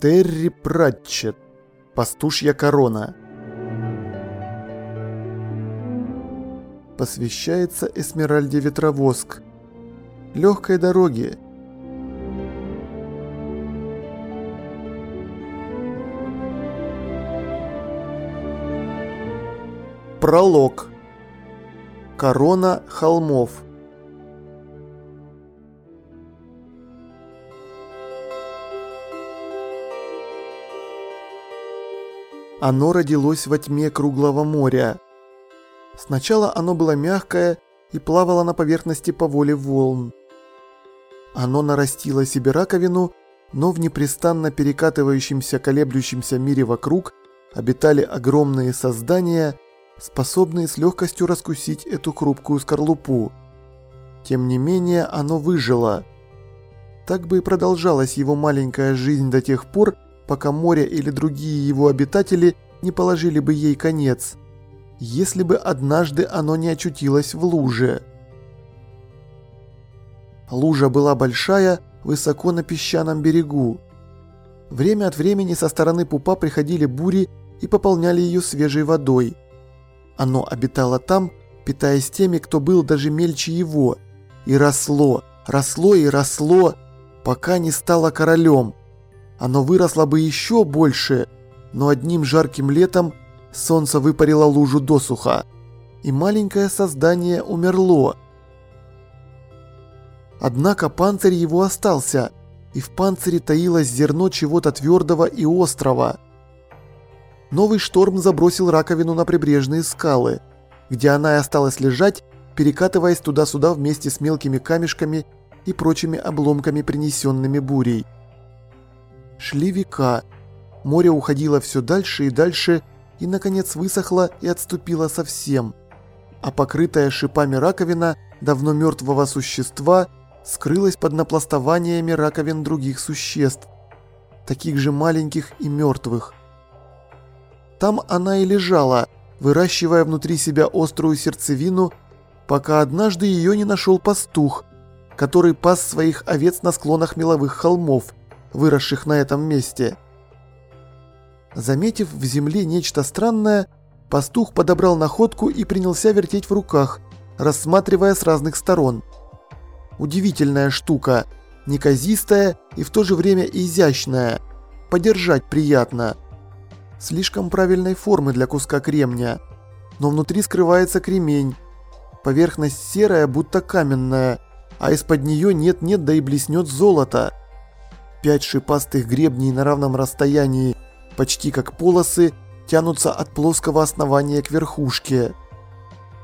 Терри Пратчет. Пастушья корона. Посвящается Эсмеральде Ветровоск. Легкой дороги. Пролог. Корона холмов. Оно родилось во тьме круглого моря. Сначала оно было мягкое и плавало на поверхности по воле волн. Оно нарастило себе раковину, но в непрестанно перекатывающемся колеблющемся мире вокруг обитали огромные создания, способные с легкостью раскусить эту хрупкую скорлупу. Тем не менее, оно выжило. Так бы и продолжалась его маленькая жизнь до тех пор, пока море или другие его обитатели не положили бы ей конец, если бы однажды оно не очутилось в луже. Лужа была большая, высоко на песчаном берегу. Время от времени со стороны пупа приходили бури и пополняли ее свежей водой. Оно обитало там, питаясь теми, кто был даже мельче его, и росло, росло и росло, пока не стало королем. Оно выросло бы еще больше, но одним жарким летом солнце выпарило лужу досуха, и маленькое создание умерло. Однако панцирь его остался, и в панцире таилось зерно чего-то твердого и острого. Новый шторм забросил раковину на прибрежные скалы, где она и осталась лежать, перекатываясь туда-сюда вместе с мелкими камешками и прочими обломками, принесенными бурей. Шли века. Море уходило все дальше и дальше, и, наконец, высохло и отступило совсем. А покрытая шипами раковина давно мертвого существа скрылась под напластованиями раковин других существ, таких же маленьких и мертвых. Там она и лежала, выращивая внутри себя острую сердцевину, пока однажды ее не нашел пастух, который пас своих овец на склонах меловых холмов, выросших на этом месте. Заметив в земле нечто странное, пастух подобрал находку и принялся вертеть в руках, рассматривая с разных сторон. Удивительная штука, неказистая и в то же время изящная. Подержать приятно. Слишком правильной формы для куска кремня. Но внутри скрывается кремень. Поверхность серая, будто каменная, а из-под нее нет-нет, да и блеснет золото. Пять шипастых гребней на равном расстоянии, почти как полосы, тянутся от плоского основания к верхушке.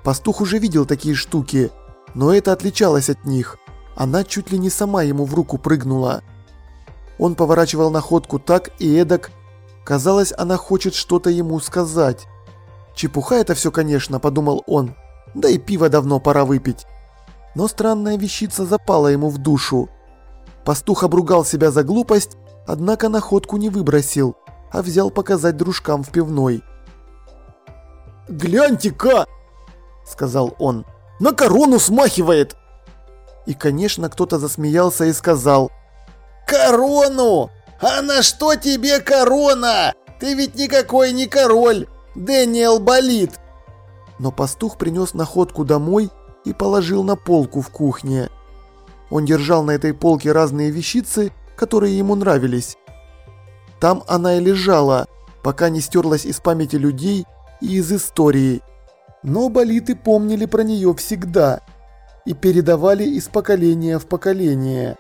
Пастух уже видел такие штуки, но это отличалось от них. Она чуть ли не сама ему в руку прыгнула. Он поворачивал находку так и эдак. Казалось, она хочет что-то ему сказать. Чепуха это все, конечно, подумал он. Да и пиво давно пора выпить. Но странная вещица запала ему в душу. Пастух обругал себя за глупость, однако находку не выбросил, а взял показать дружкам в пивной. «Гляньте-ка!» – сказал он. «На корону смахивает!» И, конечно, кто-то засмеялся и сказал. «Корону? А на что тебе корона? Ты ведь никакой не король! Дэниел болит!» Но пастух принес находку домой и положил на полку в кухне. Он держал на этой полке разные вещицы, которые ему нравились. Там она и лежала, пока не стерлась из памяти людей и из истории. Но болиты помнили про нее всегда и передавали из поколения в поколение.